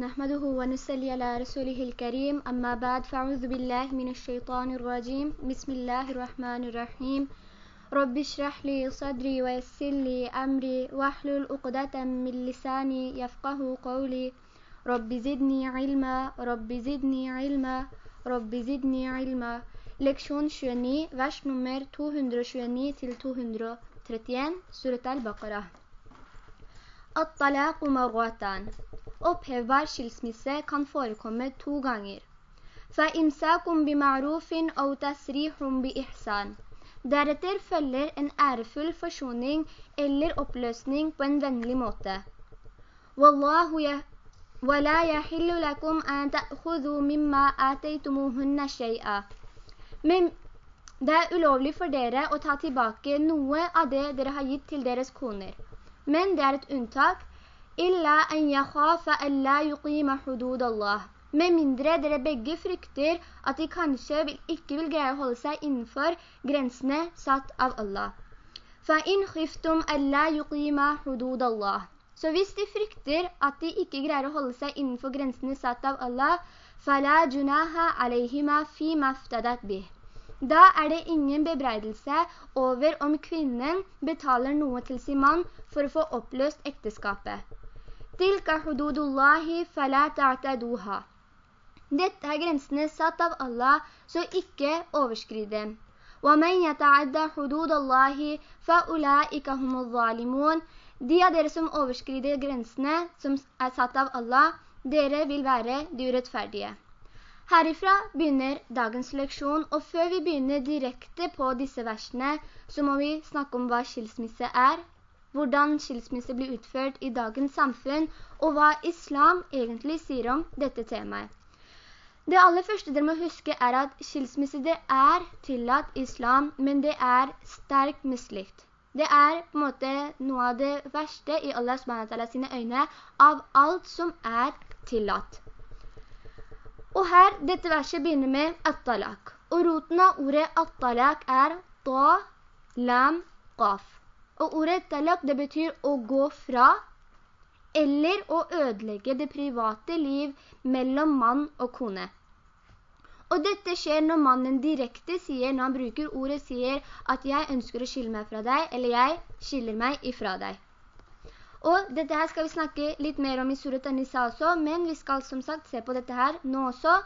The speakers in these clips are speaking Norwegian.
نحمده ونسلي على رسوله الكريم. أما بعد فأعوذ بالله من الشيطان الرجيم. بسم الله الرحمن الرحيم. رب اشرح لي صدري ويسر لي أمري. واحلل عقدة من لساني يفقه قولي. رب زدني علما. رب زدني علما. رب زدني علما. Leksjon 29, vers nummer 229 til 231, surat al-Baqarah. At-talaq marwatan. Opphevbar skilsmisse kan forekomme to ganger. فَإِمْسَاكُمْ بِمَعْرُوفٍ أَوْ تَسْرِيحٌ بِإِحْسَانٍ Deretter følger en ærefull forsoning eller oppløsning på en vennlig måte. وَاللَّهُ وَلَا يَحِلُّ لَكُمْ أَن تَأْخُذُوا مِمَّا آتَيْتُمُهُنَّ شَيْئًا Men det er ulovlig for dere å ta tilbake noe av det dere har gitt til deres koner. Men det er et unntak. «Illa en yakhafa alla yuqima hudud Allah». Med mindre dere begge frykter at de kanskje vil, ikke vil greie å holde seg innenfor grensene satt av Allah. «Fa'in khiftum alla yuqima hudud Allah». Så hvis de frykter at de ikke greier å holde seg innenfor grensene satt av Allah, «Fala junaha alayhima fi maftadat bih». Da er det ingen bebreidelse over om kvinnen betaler noe til sin mann for å få oppløst ekteskapet. «Tilka hududullahi fala ta'taduha». Dette er grensene satt av Allah, så ikke overskrid dem. وَمَنْ يَتَعَدَّ حُدُودَ اللَّهِ فَأُولَئِكَ هُمُ الظَّالِمُونَ De av dere som overskrider grensene som er satt av Allah, dere vil være de urettferdige. Herifra begynner dagens leksjon, og før vi begynner direkte på disse versene, så må vi snakke om hva skilsmisse er, hvordan skilsmisse blir utført i dagens samfunn, og hva islam egentlig sier om dette temaet. Det aller første dere må huske er at skilsmisse det er tillatt islam, men det er sterkt mislikt. Det er på en måte noe av det verste i Allah sine øyne av alt som er tillatt. Og her, dette verset begynner med at-talak. Og roten av ordet at-talak er ta, lam, qaf. Og ordet talak det betyr å gå fra, eller å ødelegge det private liv mellom mann og kone. Og dette skjer når mannen direkte sier, når han bruker ordet, sier at jeg ønsker å skille meg fra deg, eller jeg skiller meg ifra deg. Og dette her skal vi snakke litt mer om i Surat An-Nisa også, men vi skal som sagt se på dette her nå også.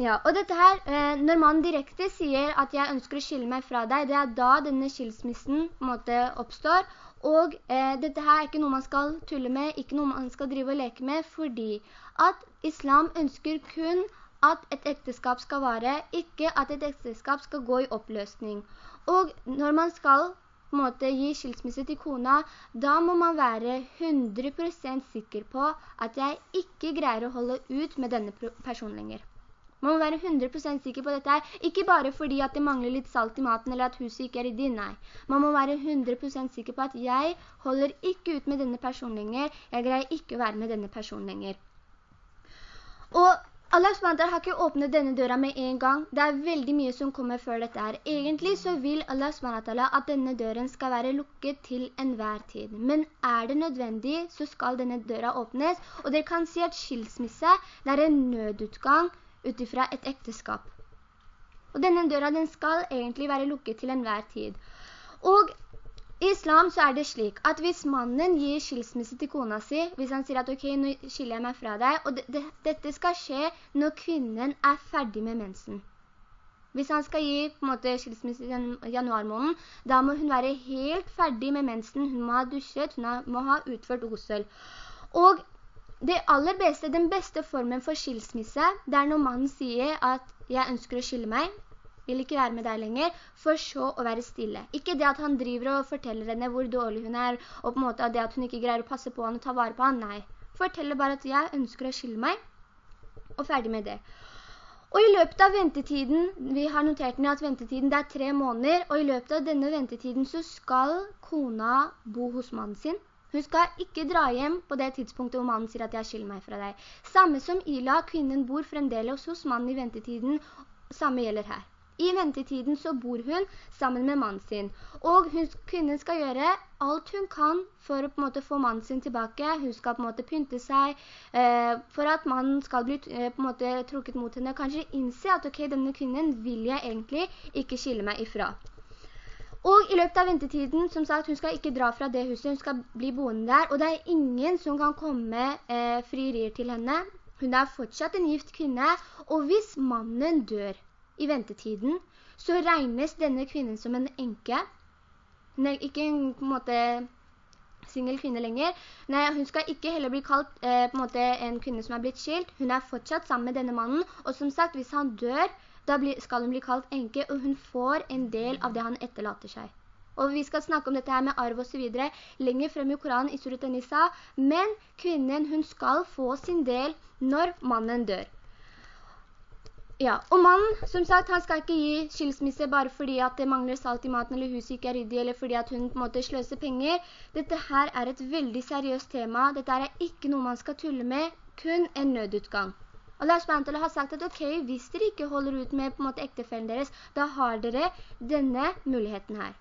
Ja, og dette her, når man direkte sier at jeg ønsker å skille meg fra deg, det er da denne skilsmissen måte, oppstår, og eh, dette her er ikke noe man skal tulle med, ikke noe man skal drive og leke med, fordi at islam ønsker kun at et ekteskap skal vare, ikke at et ekteskap skal gå i oppløsning. Og når man skal måte, gi skilsmisse til kona, da må man være 100% sikker på at jeg ikke greier å holde ut med denne personen lenger. Man må være 100% sikker på dette ikke bare fordi at det mangler litt salt i maten, eller at huset ikke er i din, nei. Man må være 100% sikker på at jeg holder ikke ut med denne personen lenger, jeg greier ikke å være med denne personen lenger. Og Allah SWT har ikke åpnet denne døra med en gang. Det er veldig mye som kommer før dette her. Egentlig så vil Allah SWT at denne døren skal være lukket til enhver tid. Men er det nødvendig, så skal denne døra åpnes. Og dere kan si at skilsmisse, er en nødutgang utifra et ekteskap. Og denne døra, den skal egentlig være lukket til enhver tid. Og i islam så er det slik at hvis mannen gir skilsmisse til kona si, hvis han sier at ok, nå skiller jeg meg fra deg, og det, det, dette skal skje når kvinnen er ferdig med mensen. Hvis han skal gi på en måte skilsmisse i januarmåneden, da må hun være helt ferdig med mensen, hun må ha dusjet, hun må ha utført osel. Og det aller beste, den beste formen for skilsmisse, det er når mannen sier at jeg ønsker å skille meg, vil ikke være med deg lenger, for så å være stille. Ikke det at han driver og forteller henne hvor dårlig hun er, og på en måte det at hun ikke greier å passe på han og ta vare på han, nei. Forteller bare at jeg ønsker å skille meg, og ferdig med det. Og i løpet av ventetiden, vi har notert ned at ventetiden er tre måneder, og i løpet av denne ventetiden så skal kona bo hos mannen sin, hun skal ikke dra hjem på det tidspunktet hvor mannen sier at jeg skiller meg fra deg. Samme som Ila, kvinnen bor fremdeles hos mannen i ventetiden, samme gjelder her. I ventetiden så bor hun sammen med mannen sin. Og hun, kvinnen skal gjøre alt hun kan for å på måte få mannen sin tilbake. Hun skal på en måte pynte seg eh, for at mannen skal bli eh, på måte trukket mot henne. Kanskje innse at ok, denne kvinnen vil jeg egentlig ikke skille meg ifra. Og i løpet av ventetiden, som sagt, hun skal ikke dra fra det huset, hun skal bli boende der, og det er ingen som kan komme eh, frierier til henne. Hun er fortsatt en gift kvinne, og hvis mannen dør, i ventetiden, så regnes denne kvinnen som en enke. Er ikke en, på en måte, single kvinne lenger. Nei, hun skal ikke heller bli kalt eh, på en, måte, en kvinne som er blitt skilt. Hun er fortsatt sammen med denne mannen, og som sagt, hvis han dør, da blir, skal hun bli kalt enke, og hun får en del av det han etterlater seg. Og vi skal snakke om dette her med arv og så videre lenger frem i Koranen i Surat Nisa, men kvinnen hun skal få sin del når mannen dør. Ja, og mannen, som sagt, han skal ikke gi skilsmisse bare fordi at det mangler salt i maten eller huset ikke er ryddig, eller fordi at hun på en måte sløser penger. Dette her er et veldig seriøst tema. Dette er ikke noe man skal tulle med, kun en nødutgang. Allah SWT har sagt at ok, hvis dere ikke holder ut med på en måte ektefellen deres, da har dere denne muligheten her.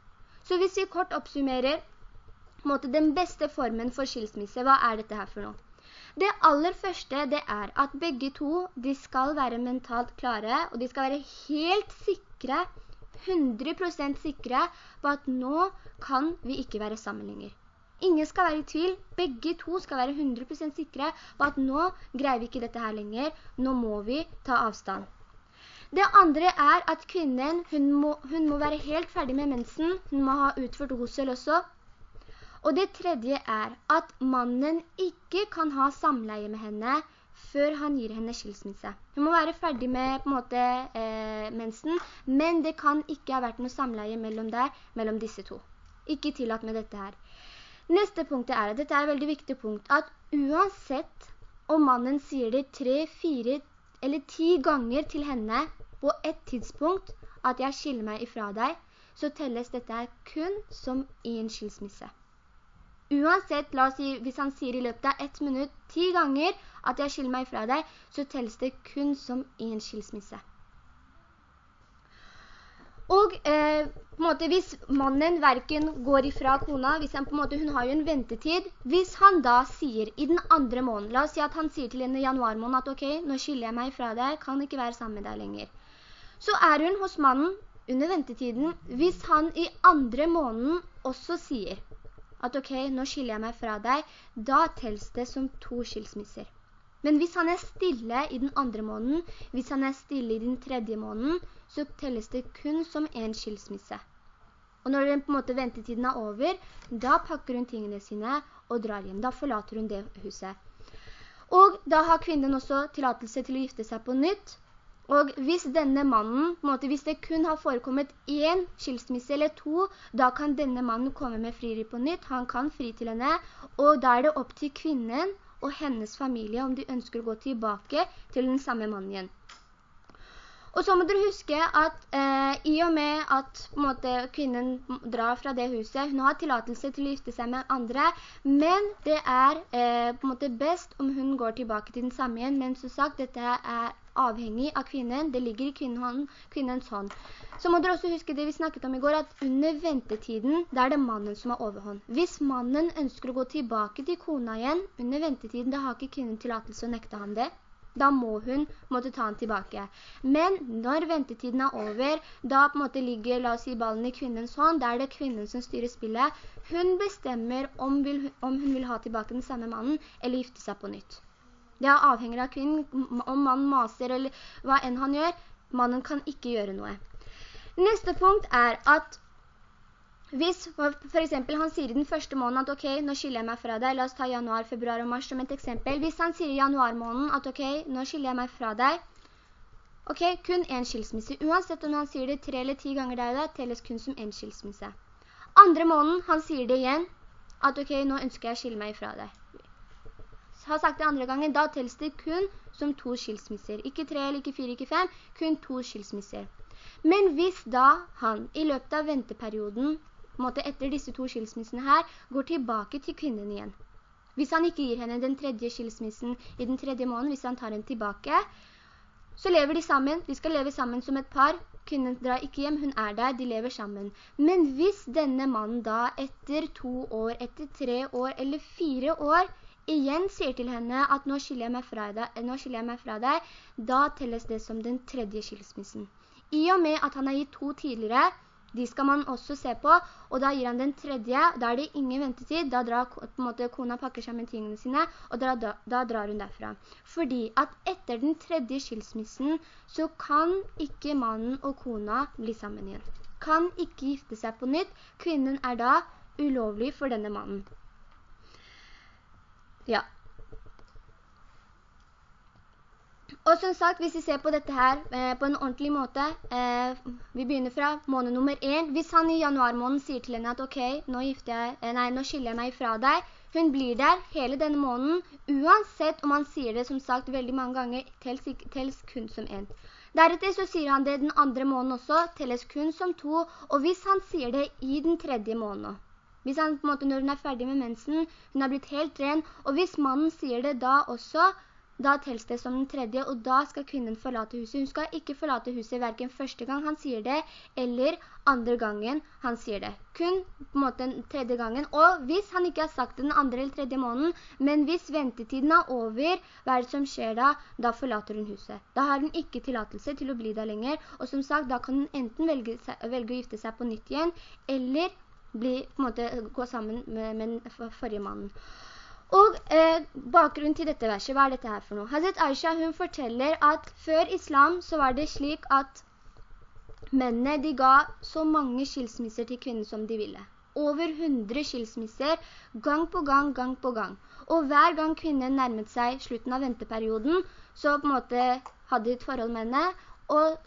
Så hvis vi kort oppsummerer på en måte, den beste formen for skilsmisse, hva er dette her for noe? Det aller første det er at begge to de skal være mentalt klare, og de skal være helt sikre, 100% sikre på at nå kan vi ikke være sammen lenger. Ingen skal være i tvil, begge to skal være 100% sikre på at nå greier vi ikke dette her lenger, nå må vi ta avstand. Det andre er at kvinnen, hun må, hun må være helt ferdig med mensen, hun må ha utført hosel også, og det tredje er at mannen ikke kan ha samleie med henne før han gir henne skilsmisse. Hun må være ferdig med måte eh, mensen, men det kan ikke ha vært noe samleie mellom der, mellom disse to. Ikke tillatt med dette her. Neste punkt er, dette er et veldig viktig punkt, at uansett om mannen sier det tre, fire eller ti ganger til henne på et tidspunkt at jeg skiller meg ifra deg, så telles dette kun som en skilsmisse. Uansett, la oss si, hvis han sier i løpet av ett minutt ti ganger at jeg skiller meg fra deg, så telles det kun som en skilsmisse. Og eh, måte, hvis mannen hverken går ifra kona, hvis han måte, hun har jo en ventetid, hvis han da sier i den andre måneden, la oss si at han sier til henne i januarmåneden at ok, nå skiller jeg meg fra deg, kan ikke være sammen med deg lenger. Så er hun hos mannen under ventetiden, hvis han i andre måneden også sier at ok, nå skiller jeg meg fra deg, da tels det som to skilsmisser. Men hvis han er stille i den andre måneden, hvis han er stille i den tredje måneden, så telles det kun som en skilsmisse. Og når den på en måte ventetiden er over, da pakker hun tingene sine og drar hjem. Da forlater hun det huset. Og da har kvinnen også tilatelse til å gifte seg på nytt, og hvis denne mannen, måte, hvis det kun har forekommet en skilsmisse eller to, da kan denne mannen komme med friri på nytt, han kan fri til henne, og da er det opp til kvinnen og hennes familie om de ønsker å gå tilbake til den samme mannen igjen. Og så må dere huske at eh, i og med at måte, kvinnen drar fra det huset, hun har tilatelse til å gifte seg med andre, men det er eh, på en måte best om hun går tilbake til den samme igjen, men som sagt, dette er avhengig av kvinnen, det ligger i kvinnens hånd. Så må dere også huske det vi snakket om i går, at under ventetiden, da er det mannen som har overhånd. Hvis mannen ønsker å gå tilbake til kona igjen, under ventetiden, da har ikke kvinnen tillatelse å nekte han det. Da må hun måtte ta han tilbake. Men når ventetiden er over, da på en måte ligger, la oss si, ballen i kvinnens hånd, da er det kvinnen som styrer spillet. Hun bestemmer om, vil, om hun vil ha tilbake den samme mannen, eller gifte seg på nytt. Det er avhengig av kvinnen, om mannen maser eller hva enn han gjør. Mannen kan ikke gjøre noe. Neste punkt er at hvis for eksempel han sier i den første måneden at ok, nå skiller jeg meg fra deg, la oss ta januar, februar og mars som et eksempel. Hvis han sier i januar måneden at ok, nå skiller jeg meg fra deg, ok, kun en skilsmisse. Uansett om han sier det tre eller ti ganger der, da telles kun som en skilsmisse. Andre måneden, han sier det igjen, at ok, nå ønsker jeg å skille meg fra deg har sagt det andre gangen, da tels det kun som to skilsmisser. Ikke tre, eller ikke fire, ikke fem, kun to skilsmisser. Men hvis da han i løpet av venteperioden, måte etter disse to skilsmissene her, går tilbake til kvinnen igjen. Hvis han ikke gir henne den tredje skilsmissen i den tredje måneden, hvis han tar henne tilbake, så lever de sammen, de skal leve sammen som et par, kvinnen drar ikke hjem, hun er der, de lever sammen. Men hvis denne mannen da etter to år, etter tre år eller fire år igjen sier til henne at nå skiller jeg meg fra deg, jeg meg fra deg da telles det som den tredje skilsmissen. I og med at han har gitt to tidligere, de skal man også se på, og da gir han den tredje, da er det ingen ventetid, da drar måte, kona pakker sammen tingene sine, og da, da, da, drar hun derfra. Fordi at etter den tredje skilsmissen, så kan ikke mannen og kona bli sammen igjen. Kan ikke gifte seg på nytt. Kvinnen er da ulovlig for denne mannen. Ja, Og som sagt, hvis vi ser på dette her eh, på en ordentlig måte, eh, vi begynner fra måned nummer 1. Hvis han i januarmåneden sier til henne at ok, nå, jeg, eh, nei, nå skiller jeg meg fra deg, hun blir der hele denne måneden, uansett om han sier det som sagt veldig mange ganger, tels, tels kun som en. Deretter så sier han det den andre måneden også, telles kun som to, og hvis han sier det i den tredje måneden, hvis han på en måte når hun er ferdig med mensen, hun har blitt helt ren, og hvis mannen sier det da også, da tels det som den tredje, og da skal kvinnen forlate huset. Hun skal ikke forlate huset hverken første gang han sier det, eller andre gangen han sier det. Kun på en måte den tredje gangen. Og hvis han ikke har sagt det den andre eller tredje måneden, men hvis ventetiden er over, hva er det som skjer da? Da forlater hun huset. Da har hun ikke tillatelse til å bli der lenger, og som sagt, da kan hun enten velge, velge å gifte seg på nytt igjen, eller bli, måte, gå sammen med, med forrige mannen. Og eh, bakgrunnen til dette verset, hva er dette her for noe? Hazret Aisha, hun forteller at før islam så var det slik at mennene de ga så mange skilsmisser til kvinnen som de ville. Over 100 skilsmisser, gang på gang, gang på gang. Og hver gang kvinnen nærmet seg slutten av venteperioden, så på en måte hadde de et forhold med henne, og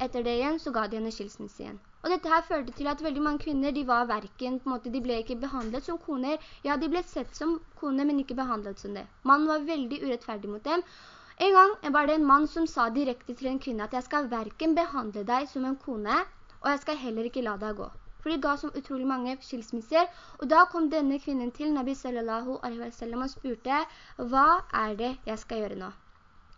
etter det igjen så ga de henne skilsmisse igjen. Og dette her førte til at veldig mange kvinner, de var verken, på en måte, de ble ikke behandlet som koner. Ja, de ble sett som koner, men ikke behandlet som det. Mannen var veldig urettferdig mot dem. En gang var det en mann som sa direkte til en kvinne at jeg skal verken behandle deg som en kone, og jeg skal heller ikke la deg gå. For de ga som utrolig mange skilsmisser, og da kom denne kvinnen til Nabi sallallahu alaihi wa sallam og spurte, hva er det jeg skal gjøre nå?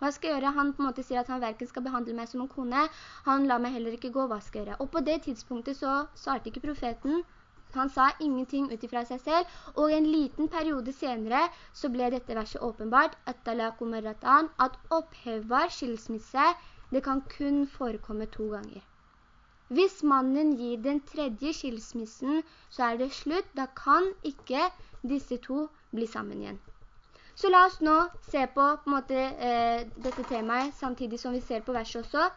Hva skal jeg gjøre? Han på en måte sier at han hverken skal behandle meg som en kone, han lar meg heller ikke gå, hva skal jeg gjøre? Og på det tidspunktet så svarte ikke profeten, han sa ingenting ut fra seg selv, og en liten periode senere så ble dette verset åpenbart, at opphevbar skilsmisse, det kan kun forekomme to ganger. Hvis mannen gir den tredje skilsmissen, så er det slutt, da kan ikke disse to bli sammen igjen. Så la oss nå se på, på måte, eh, dette temaet, samtidig som vi ser på verset også.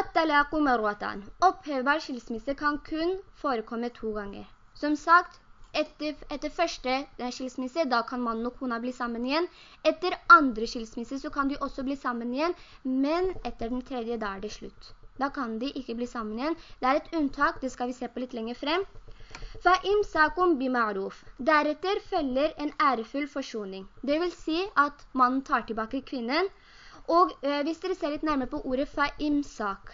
At-talaku marwatan. Opphevbar skilsmisse kan kun forekomme to ganger. Som sagt, etter, etter første skilsmisse, da kan mannen og kona bli sammen igjen. Etter andre skilsmisse så kan de også bli sammen igjen, men etter den tredje, da er det slutt. Da kan de ikke bli sammen igjen. Det er et unntak, det skal vi se på litt lenger frem. Deretter følger en ærefull forsoning. Det vil si at mannen tar tilbake kvinnen. Og eh, hvis dere ser litt nærmere på ordet fa'imsak,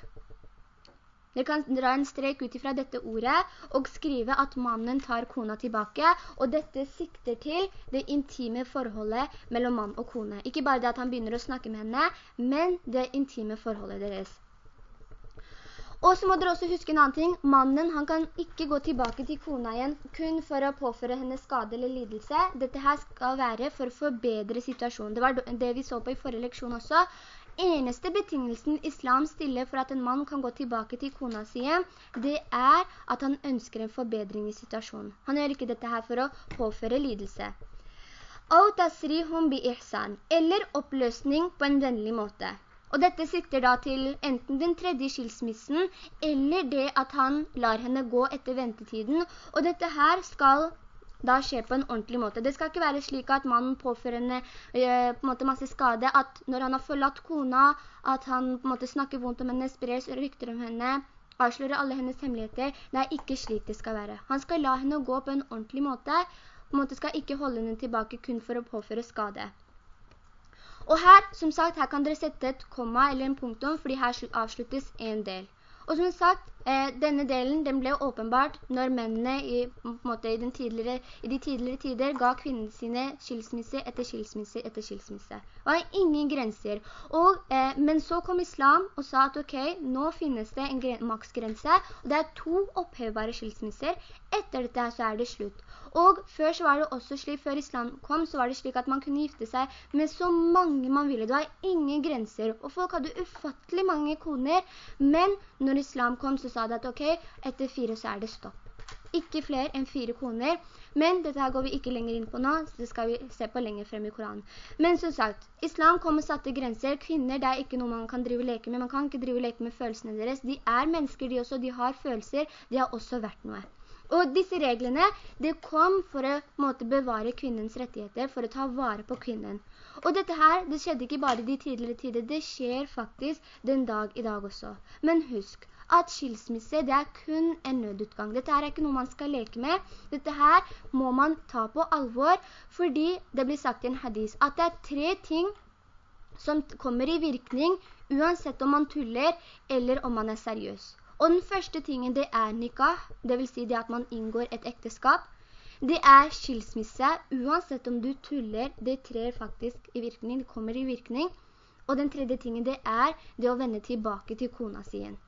dere kan dra en strek ut fra dette ordet og skrive at mannen tar kona tilbake, og dette sikter til det intime forholdet mellom mann og kone. Ikke bare det at han begynner å snakke med henne, men det intime forholdet deres. Og så må dere også huske en annen ting. Mannen han kan ikke gå tilbake til kona igjen kun for å påføre henne skade eller lidelse. Dette her skal være for å forbedre situasjonen. Det var det vi så på i forrige leksjon også. Eneste betingelsen islam stiller for at en mann kan gå tilbake til kona si det er at han ønsker en forbedring i situasjonen. Han gjør ikke dette her for å påføre lidelse. Eller oppløsning på en vennlig måte. Og dette sikter da til enten den tredje skilsmissen, eller det at han lar henne gå etter ventetiden. Og dette her skal da skje på en ordentlig måte. Det skal ikke være slik at mannen påfører henne eh, på en måte masse skade, at når han har forlatt kona, at han på en måte snakker vondt om henne, sprer rykter om henne, avslører alle hennes hemmeligheter. Det er ikke slik det skal være. Han skal la henne gå på en ordentlig måte, på en måte skal ikke holde henne tilbake kun for å påføre skade. Og her, som sagt, her kan dere sette et komma eller en punktum, fordi her avsluttes en del. Og som sagt, eh, denne delen den ble åpenbart når mennene i, måte, i, i, de tidligere tider ga kvinnene sine skilsmisse etter skilsmisse etter skilsmisse. Det var ingen grenser. Og, eh, men så kom islam og sa at ok, nå finnes det en maksgrense, og det er to opphevbare skilsmisser. Etter dette så er det slutt. Og før så var det også slik, før islam kom, så var det slik at man kunne gifte seg med så mange man ville. Det var ingen grenser, og folk hadde ufattelig mange koner. Men når islam kom, så sa det at ok, etter fire så er det stopp. Ikke flere enn fire koner, men dette her går vi ikke lenger inn på nå, så det skal vi se på lenger frem i Koranen. Men som sagt, islam kommer satte grenser. Kvinner, det er ikke noe man kan drive leke med. Man kan ikke drive leke med følelsene deres. De er mennesker, de også. De har følelser. De har også vært noe. Og disse reglene, det kom for å måte, bevare kvinnens rettigheter, for å ta vare på kvinnen. Og dette her, det skjedde ikke bare de tidligere tider, det skjer faktisk den dag i dag også. Men husk, at skilsmisse, det er kun en nødutgang. Dette er ikke noe man skal leke med. Dette her må man ta på alvor, fordi det blir sagt i en hadis at det er tre ting som kommer i virkning, uansett om man tuller eller om man er seriøs. Og den første tingen det er nikah, det vil si det at man inngår et ekteskap. Det er skilsmisse, uansett om du tuller, det trer faktisk i virkning, det kommer i virkning. Og den tredje tingen det er det å vende tilbake til kona si igjen.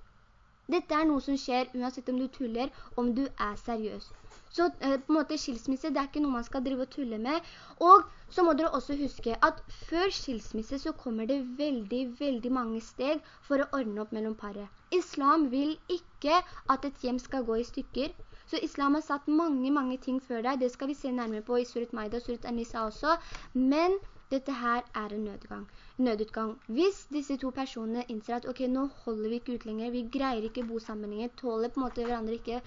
Dette er noe som skjer uansett om du tuller, om du er seriøs. Så eh, på en måte skilsmisse, det er ikke noe man skal drive og tulle med. Og så må dere også huske at før skilsmisse så kommer det veldig, veldig mange steg for å ordne opp mellom paret. Islam vil ikke at et hjem skal gå i stykker. Så islam har satt mange, mange ting før deg. Det skal vi se nærmere på i Surat Maida og Surat Anissa også. Men dette her er en nødgang. nødutgang. Hvis disse to personene innser at ok, nå holder vi ikke ut lenger, vi greier ikke bo sammen lenger, tåler på en måte hverandre ikke,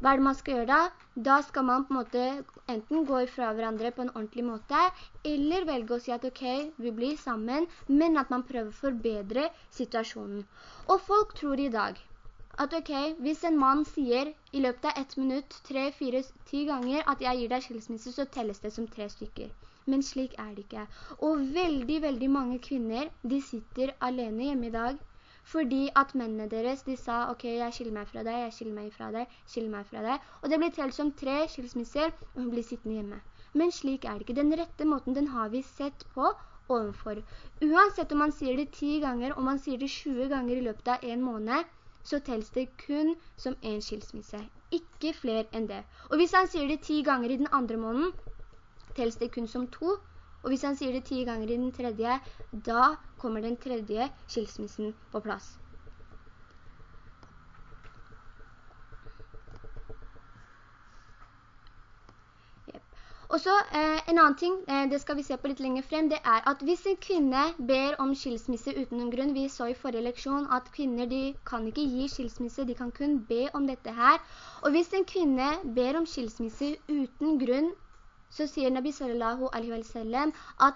hva er det man skal gjøre da? Da skal man på en måte enten gå ifra hverandre på en ordentlig måte, eller velge å si at ok, vi blir sammen, men at man prøver å forbedre situasjonen. Og folk tror i dag at ok, hvis en mann sier i løpet av ett minutt, tre, fire, ti ganger at jeg gir deg skilsmisse, så telles det som tre stykker men slik er det ikke. Og veldig, veldig mange kvinner, de sitter alene hjemme i dag, fordi at mennene deres, de sa, ok, jeg skiller meg fra deg, jeg skiller meg fra deg, skiller meg fra deg, og det blir telt som tre skilsmisser, og hun blir sittende hjemme. Men slik er det ikke. Den rette måten, den har vi sett på ovenfor. Uansett om man sier det 10 ganger, om man sier det 20 ganger i løpet av en måned, så tels det kun som en skilsmisse. Ikke flere enn det. Og hvis han sier det 10 ganger i den andre måneden, tels det kun som to, og hvis han sier det ti ganger i den tredje, da kommer den tredje skilsmissen på plass. Og så eh, en annen ting, eh, det skal vi se på litt lenger frem, det er at hvis en kvinne ber om skilsmisse uten noen grunn, vi så i forrige leksjon at kvinner de kan ikke gi skilsmisse, de kan kun be om dette her. Og hvis en kvinne ber om skilsmisse uten grunn, så sier Nabi sallallahu alaihi wa sallam at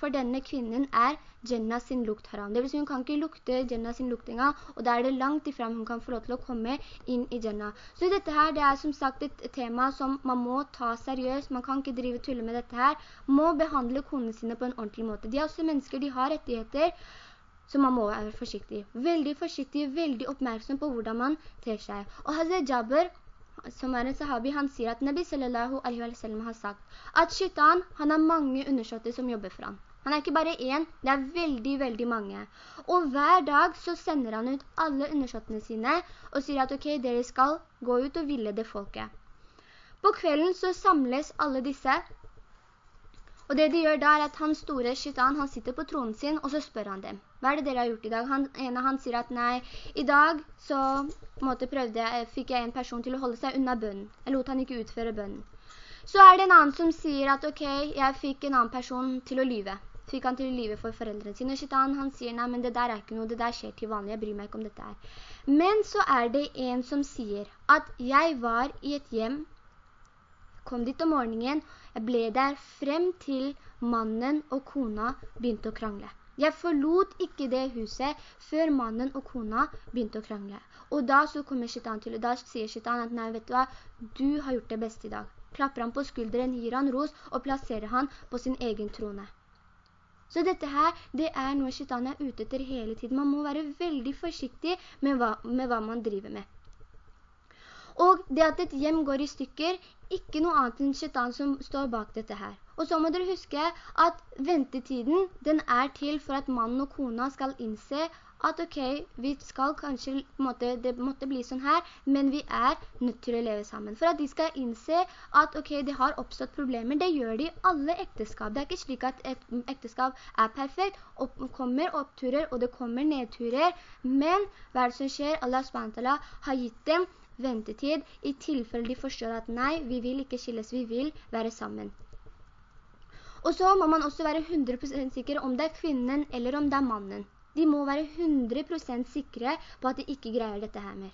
for denne kvinnen er Jenna sin lukt haram. Det vil si hun kan ikke lukte Jenna sin luktinga, og da er det langt ifram hun kan få lov til å komme inn i Jenna. Så dette her, det er som sagt et tema som man må ta seriøst. Man kan ikke drive tulle med dette her. Må behandle konene sine på en ordentlig måte. De er også mennesker, de har rettigheter, så man må være forsiktig. Veldig forsiktig, veldig oppmerksom på hvordan man ter seg. Og Hazret Jabber, som er en sahabi, han sier at Nabi sallallahu alaihi wa sallam har sagt at shaitan, han har mange undersåtter som jobber for han. Han er ikke bare en, det er veldig, veldig mange. Og hver dag så sender han ut alle undersåttene sine og sier at ok, dere skal gå ut og ville det folket. På kvelden så samles alle disse og det de gjør da er at han store shaitan, han sitter på tronen sin, og så spør han dem. Hva er det dere har gjort i dag? Han, en av han sier at nei, i dag så måte, prøvde jeg, fikk jeg en person til å holde seg unna bønnen. Jeg lot han ikke utføre bønnen. Så er det en annen som sier at ok, jeg fikk en annen person til å lyve. Fikk han til å lyve for foreldrene sine. Shaitan, han sier nei, men det der er ikke noe, det der skjer til vanlig, jeg bryr meg ikke om dette her. Men så er det en som sier at jeg var i et hjem kom dit om morgenen, jeg ble der frem til mannen og kona begynte å krangle. Jeg forlot ikke det huset før mannen og kona begynte å krangle. Og da så kommer Shaitan til, og da sier Shaitan at nei, vet du hva, du har gjort det beste i dag. Klapper han på skulderen, gir han ros og plasserer han på sin egen trone. Så dette her, det er noe Shaitan er ute etter hele tiden. Man må være veldig forsiktig med hva, med hva man driver med. Og det at et hjem går i stykker, ikke noe annet enn shaitan som står bak dette her. Og så må dere huske at ventetiden, den er til for at mannen og kona skal innse at ok, vi skal kanskje, måtte, det måtte bli sånn her, men vi er nødt til å leve sammen. For at de skal innse at ok, det har oppstått problemer, det gjør de i alle ekteskap. Det er ikke slik at et ekteskap er perfekt, opp, kommer oppturer og det kommer nedturer, men hva er det som skjer? Allah SWT har gitt dem ventetid i tilfelle de forstår at nei, vi vil ikke skilles, vi vil være sammen. Og så må man også være 100% sikker om det er kvinnen eller om det er mannen. De må være 100% sikre på at de ikke greier dette her mer.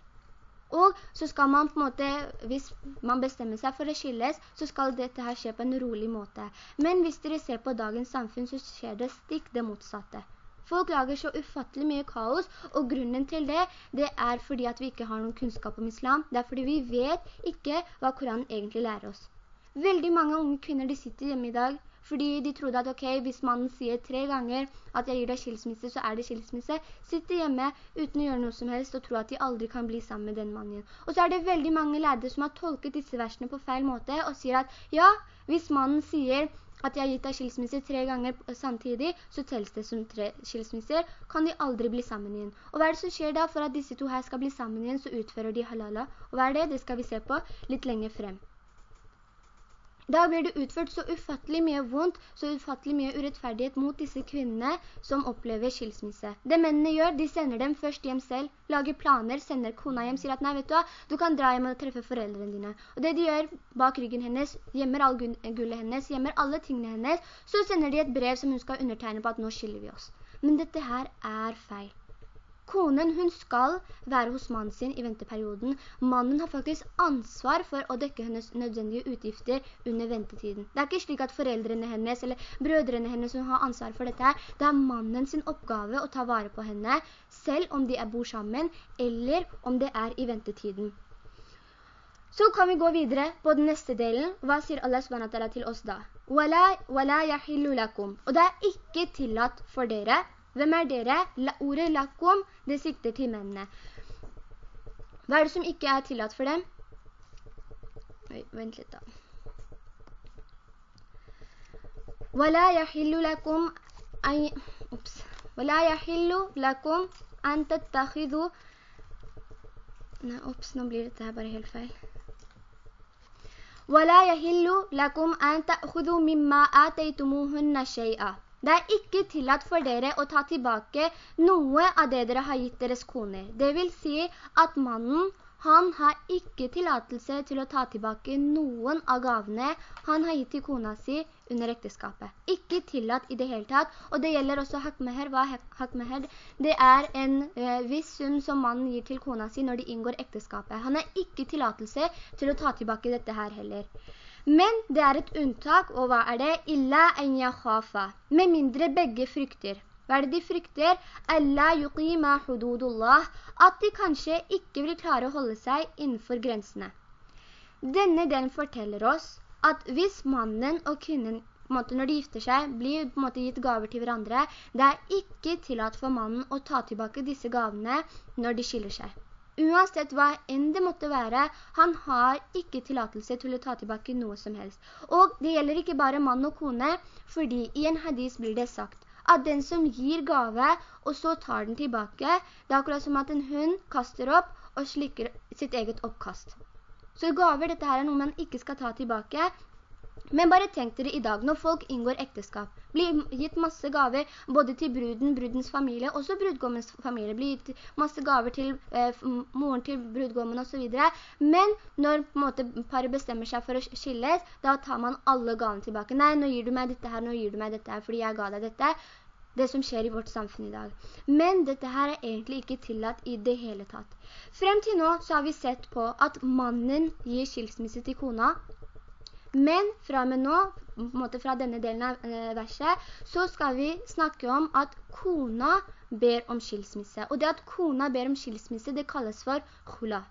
Og så skal man på en måte, hvis man bestemmer seg for å skilles, så skal dette her skje på en rolig måte. Men hvis dere ser på dagens samfunn, så skjer det stikk det motsatte. Folk lager så ufattelig mye kaos, og grunnen til det, det er fordi at vi ikke har noen kunnskap om islam. Det er fordi vi vet ikke hva Koranen egentlig lærer oss. Veldig mange unge kvinner, de sitter hjemme i dag, fordi de trodde at ok, hvis mannen sier tre ganger at jeg gir deg skilsmisse, så er det skilsmisse. Sitte hjemme uten å gjøre noe som helst og tro at de aldri kan bli sammen med den mannen. Og så er det veldig mange lærere som har tolket disse versene på feil måte og sier at ja, hvis mannen sier at jeg har gitt deg skilsmisser tre ganger samtidig, så telles det som tre skilsmisser, kan de aldri bli sammen igjen. Og hva er det som skjer da for at disse to her skal bli sammen igjen, så utfører de halala. Og hva er det? Det skal vi se på litt lenger frem. Da blir det utført så ufattelig mye vondt, så ufattelig mye urettferdighet mot disse kvinnene som opplever skilsmisse. Det mennene gjør, de sender dem først hjem selv, lager planer, sender kona hjem, sier at nei, vet du hva, du kan dra hjem og treffe foreldrene dine. Og det de gjør bak ryggen hennes, gjemmer all gullet hennes, gjemmer alle tingene hennes, så sender de et brev som hun skal undertegne på at nå skiller vi oss. Men dette her er feil. Konen, hun skal være hos mannen sin i venteperioden. Mannen har faktisk ansvar for å dekke hennes nødvendige utgifter under ventetiden. Det er ikke slik at foreldrene hennes eller brødrene hennes som har ansvar for dette. Det er mannen sin oppgave å ta vare på henne, selv om de bor sammen, eller om det er i ventetiden. Så kan vi gå videre på den neste delen. Hva sier Allah SWT til oss da? Og det er ikke tillatt for dere hvem er dere? La, ordet lakum, det sikter til mennene. Hva er det som ikke er tillatt for dem? Oi, vent litt da. ولا يحل لكم أن أوبس ولا يحل لكم أن تتخذوا Nei, opps, nå blir dette her bare helt feil. ولا يحل لكم أن تأخذوا مما آتيتموهن شيئا det er ikke tillatt for dere å ta tilbake noe av det dere har gitt deres koner. Det vil si at mannen, han har ikke tillatelse til å ta tilbake noen av gavene han har gitt til kona si under ekteskapet. Ikke tillatt i det hele tatt, og det gjelder også hakmeher. Hva er hakmeher? Det er en uh, viss sum som mannen gir til kona si når de inngår ekteskapet. Han har ikke tillatelse til å ta tilbake dette her heller. Men det er et unntak, og hva er det? Illa en yakhafa. Med mindre begge frykter. Hva er det de frykter? Alla yuqima hududullah. At de kanskje ikke vil klare å holde seg innenfor grensene. Denne delen forteller oss at hvis mannen og kvinnen når de gifter seg, blir på en måte gitt gaver til hverandre, det er ikke tillatt for mannen å ta tilbake disse gavene når de skiller seg. Uansett hva enn det måtte være, han har ikke tillatelse til å ta tilbake noe som helst. Og det gjelder ikke bare mann og kone, fordi i en hadis blir det sagt at den som gir gave, og så tar den tilbake, det er akkurat som at en hund kaster opp og slikker sitt eget oppkast. Så gaver, dette her er noe man ikke skal ta tilbake, men bare tenk dere i dag, når folk inngår ekteskap, blir gitt masse gaver, både til bruden, brudens familie, også brudgommens familie, blir gitt masse gaver til eh, moren til brudgommen og så videre. Men når måte, paret bestemmer seg for å skilles, da tar man alle gavene tilbake. Nei, nå gir du meg dette her, nå gir du meg dette her, fordi jeg ga deg dette. Det som skjer i vårt samfunn i dag. Men dette her er egentlig ikke tillatt i det hele tatt. Frem til nå så har vi sett på at mannen gir skilsmisse til kona, men fra med nå, måte fra denne delen av eh, verset, så skal vi snakke om at kona ber om skilsmisse. Og det at kona ber om skilsmisse, det kalles for khula.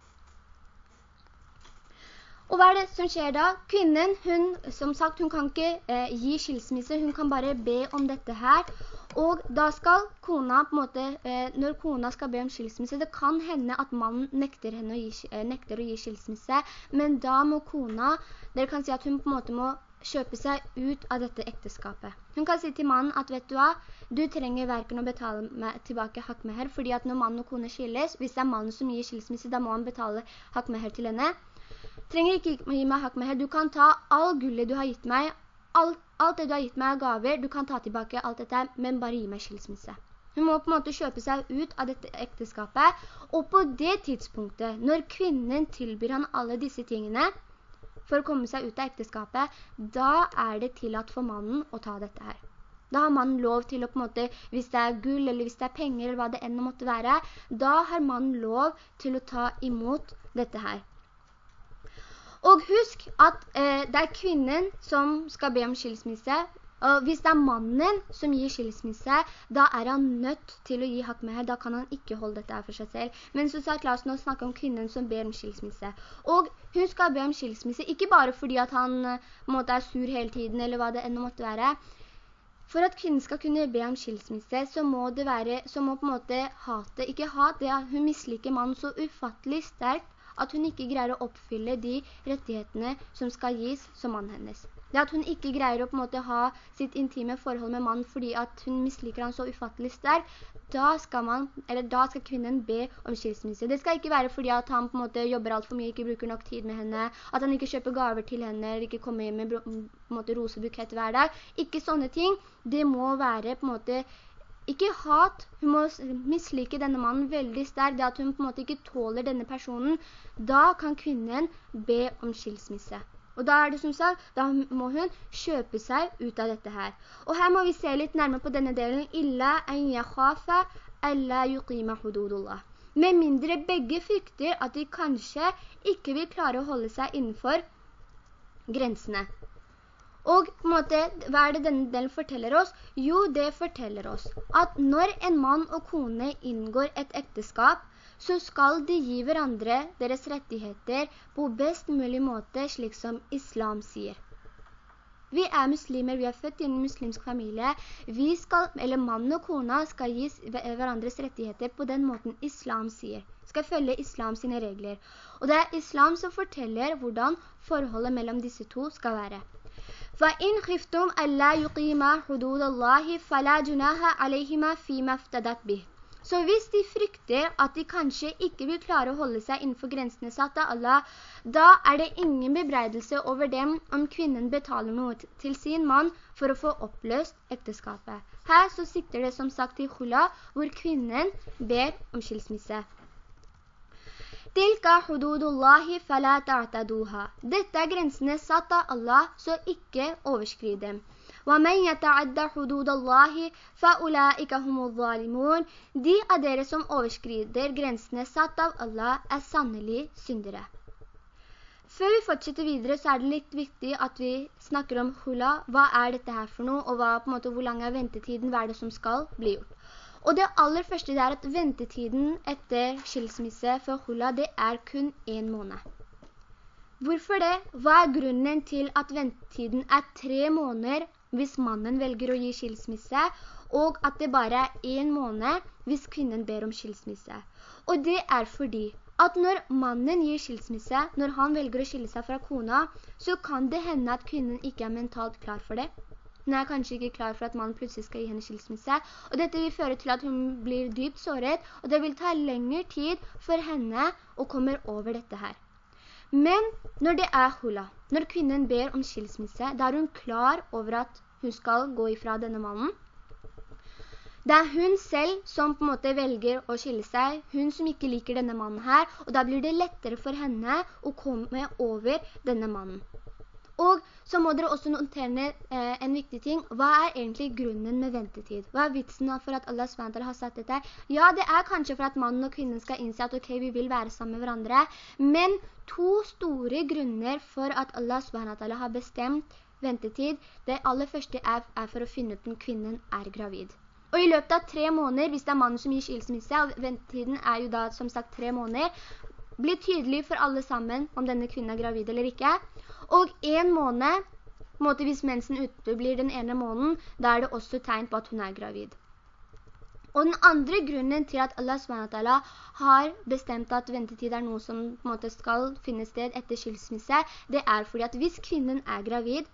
Og hva er det som skjer da? Kvinnen, hun, som sagt, hun kan ikke eh, gi skilsmisse, hun kan bare be om dette her. Og da skal kona på en måte, eh, når kona skal be om skilsmisse, det kan hende at mannen nekter, å gi, eh, nekter å gi skilsmisse, men da må kona, dere kan si at hun på en måte må kjøpe seg ut av dette ekteskapet. Hun kan si til mannen at, vet du hva, du trenger hverken å betale meg tilbake hakmeher, fordi at når mann og kone skilles, hvis det er mannen som gir skilsmisse, da må han betale hakmeher til henne. Trenger ikke gi meg hakmeher, du kan ta all gullet du har gitt meg, alt, alt det du har gitt meg av gaver, du kan ta tilbake alt dette, men bare gi meg skilsmisse. Hun må på en måte kjøpe seg ut av dette ekteskapet, og på det tidspunktet, når kvinnen tilbyr han alle disse tingene, for å komme seg ut av ekteskapet, da er det tillatt for mannen å ta dette her. Da har mannen lov til å på en måte, hvis det er gull eller hvis det er penger eller hva det enn måtte være, da har mannen lov til å ta imot dette her. Og husk at eh, det er kvinnen som skal be om skilsmisse, og hvis det er mannen som gir skilsmisse, da er han nødt til å gi hakk med her, da kan han ikke holde dette for seg selv. Men så sa oss nå snakke om kvinnen som ber om skilsmisse. Og hun skal be om skilsmisse, ikke bare fordi at han måte, er sur hele tiden, eller hva det enda måtte være. For at kvinnen skal kunne be om skilsmisse, så må det være, så må på en måte hate, ikke hat, det at hun misliker mannen så ufattelig sterkt, at hun ikke greier å oppfylle de rettighetene som skal gis som mann hennes. Det at hun ikke greier å på en måte ha sitt intime forhold med mann fordi at hun misliker han så ufattelig sterk, da skal, man, da skal kvinnen be om skilsmisse. Det skal ikke være fordi at han på en måte jobber alt for mye, ikke bruker nok tid med henne, at han ikke kjøper gaver til henne, eller ikke kommer hjem med på en måte rosebukett hver dag. Ikke sånne ting. Det må være på en måte ikke hat, hun må mislike denne mannen veldig sterkt, det at hun på en måte ikke tåler denne personen, da kan kvinnen be om skilsmisse. Og da er det som sagt, da må hun kjøpe seg ut av dette her. Og her må vi se litt nærmere på denne delen. «Illa en yakhafa alla yuqima hududullah». Med mindre begge frykter at de kanskje ikke vil klare å holde seg innenfor grensene. Og måte, hva er det denne delen forteller oss? Jo, det forteller oss at når en mann og kone inngår et ekteskap, så skal de gi hverandre deres rettigheter på best mulig måte, slik som islam sier. Vi er muslimer, vi er født i en muslimsk familie. Vi skal, eller mann og kona skal gi hverandres rettigheter på den måten islam sier. Skal følge islam sine regler. Og det er islam som forteller hvordan forholdet mellom disse to skal være. فإن خفتم ألا يقيما حدود الله فلا جناها عليهما فيما افتدت به. Så hvis de frykter at de kanskje ikke vil klare å holde seg innenfor grensene satt av Allah, da er det ingen bebreidelse over dem om kvinnen betaler noe til sin mann for å få oppløst ekteskapet. Her så sikter det som sagt til hula, hvor kvinnen ber om skilsmisse. Tilka hududullahi fala ta'taduha. Dette er grensene satt av Allah, så ikke overskrid dem. وَمَنْ يَتَعَدَّ حُدُودَ اللَّهِ فَأُولَئِكَ هُمُ الظَّالِمُونَ De av dere som overskrider grensene satt av Allah er sannelig syndere. Før vi fortsetter videre så er det litt viktig at vi snakker om hula. Hva er dette her for noe, og hva, måte, hvor lang er ventetiden, hva er det som skal bli gjort? Og det aller første er at ventetiden etter skilsmisse for hula, det er kun en måned. Hvorfor det? Hva er grunnen til at ventetiden er tre måneder hvis mannen velger å gi skilsmisse, og at det bare er en måned hvis kvinnen ber om skilsmisse? Og det er fordi at når mannen gir skilsmisse, når han velger å skille seg fra kona, så kan det hende at kvinnen ikke er mentalt klar for det. Hun er kanskje ikke klar for at mannen plutselig skal gi henne skilsmisse, og dette vil føre til at hun blir dypt såret, og det vil ta lengre tid for henne å komme over dette her. Men når det er hula, når kvinnen ber om skilsmisse, da er hun klar over at hun skal gå ifra denne mannen. Det er hun selv som på en måte velger å skille seg, hun som ikke liker denne mannen her, og da blir det lettere for henne å komme over denne mannen. Og så må dere også notere eh, en viktig ting. Hva er egentlig grunnen med ventetid? Hva er vitsen for at Allah SWT har sagt dette? Ja, det er kanskje for at mannen og kvinnen skal innse at ok, vi vil være sammen med hverandre. Men to store grunner for at Allah SWT har bestemt ventetid. Det aller første er, er for å finne ut om kvinnen er gravid. Og i løpet av tre måneder, hvis det er mannen som gir skilsmisse, og ventetiden er jo da som sagt tre måneder, blir tydelig for alle sammen om denne kvinnen er gravid eller ikke. Og en måned måte, hvis mensen uteblir den ene måneden, da er det også tegn på at hun er gravid. Og den andre grunnen til at Allah SWT har bestemt at ventetid er noe som på måte skal finne sted etter skilsmisse, det er fordi at hvis kvinnen er gravid,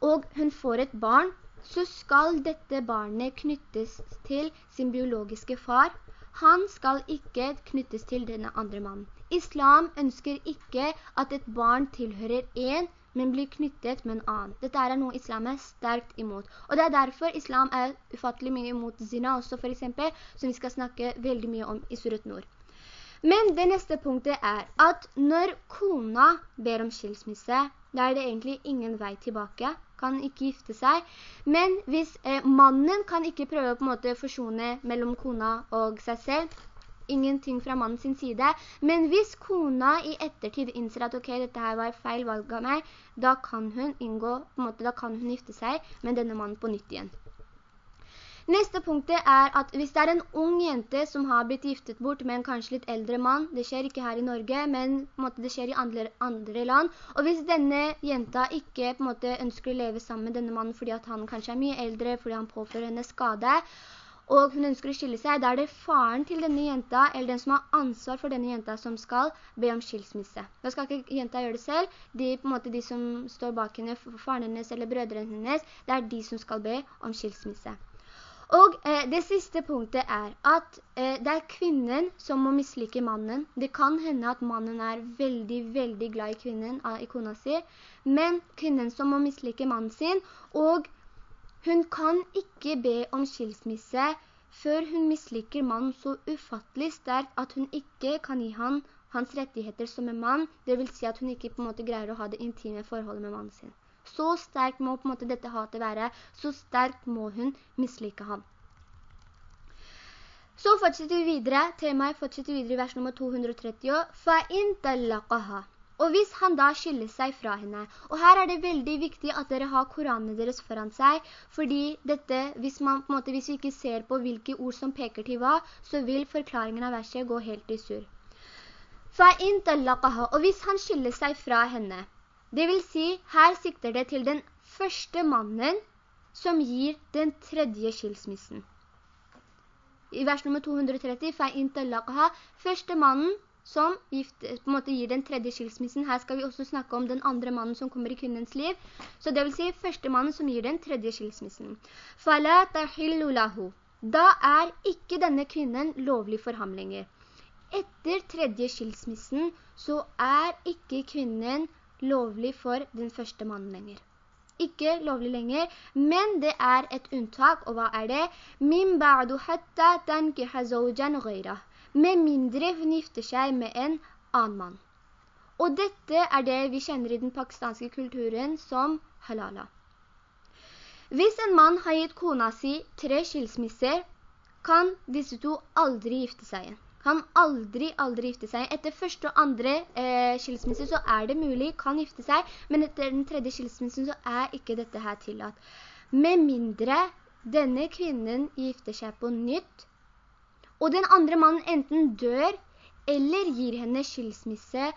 og hun får et barn, så skal dette barnet knyttes til sin biologiske far. Han skal ikke knyttes til denne andre mannen. Islam ønsker ikke at et barn tilhører en, men blir knyttet med en annen. Dette er noe islam er sterkt imot. Og det er derfor islam er ufattelig mye imot zina også for eksempel, som vi skal snakke veldig mye om i Surat Nord. Men det neste punktet er at når kona ber om skilsmisse, da er det egentlig ingen vei tilbake, kan ikke gifte seg. Men hvis eh, mannen kan ikke prøve å på en måte forsone mellom kona og seg selv, ingenting fra mannen sin side. Men hvis kona i ettertid innser at ok, dette her var feil valg av meg, da kan hun inngå, på en måte, da kan hun gifte seg med denne mannen på nytt igjen. Neste punktet er at hvis det er en ung jente som har blitt giftet bort med en kanskje litt eldre mann, det skjer ikke her i Norge, men måte, det skjer i andre, andre, land, og hvis denne jenta ikke måte, ønsker å leve sammen med denne mannen fordi han kanskje er mye eldre, fordi han påfører henne skade, og hun ønsker å skille seg, da er det faren til denne jenta, eller den som har ansvar for denne jenta, som skal be om skilsmisse. Da skal ikke jenta gjøre det selv. De, måte, de som står bak henne, faren hennes eller brødrene hennes, det er de som skal be om skilsmisse. Og eh, det siste punktet er at eh, det er kvinnen som må mislike mannen. Det kan hende at mannen er veldig, veldig glad i kvinnen, i kona si, men kvinnen som må mislike mannen sin, og hun kan ikke be om skilsmisse før hun misliker mannen så ufattelig sterkt at hun ikke kan gi han hans rettigheter som en mann. Det vil si at hun ikke på en måte greier å ha det intime forholdet med mannen sin. Så sterkt må på en måte dette hatet være. Så sterkt må hun mislike han. Så fortsetter vi videre. Temaet fortsetter videre i vers nummer 230. فَإِن تَلَّقَهَا og hvis han da skiller seg fra henne, og her er det veldig viktig at dere har Koranene deres foran seg, fordi dette, hvis, man, på en måte, hvis vi ikke ser på hvilke ord som peker til hva, så vil forklaringen av verset gå helt i sur. Og hvis han skiller seg fra henne, det vil si, her sikter det til den første mannen som gir den tredje skilsmissen. I vers nummer 230, første mannen som gift, på en måte gir den tredje skilsmissen. Her skal vi også snakke om den andre mannen som kommer i kvinnens liv. Så det vil si første mannen som gir den tredje skilsmissen. Da er ikke denne kvinnen lovlig for ham lenger. Etter tredje skilsmissen så er ikke kvinnen lovlig for den første mannen lenger. Ikke lovlig lenger, men det er et unntak, og hva er det? Min ba'du hatta tankiha zawjan ghayra. med mindre hun gifter seg med en annen mann. Og dette er det vi kjenner i den pakistanske kulturen som halala. Hvis en mann har gitt kona si tre skilsmisser, kan disse to aldri gifte seg igjen. Kan aldri, aldri gifte seg. Etter første og andre eh, skilsmisse så er det mulig, kan gifte seg, men etter den tredje skilsmissen så er ikke dette her tillatt. Med mindre denne kvinnen gifter seg på nytt, og den andre mannen enten dør eller gir henne skilsmisse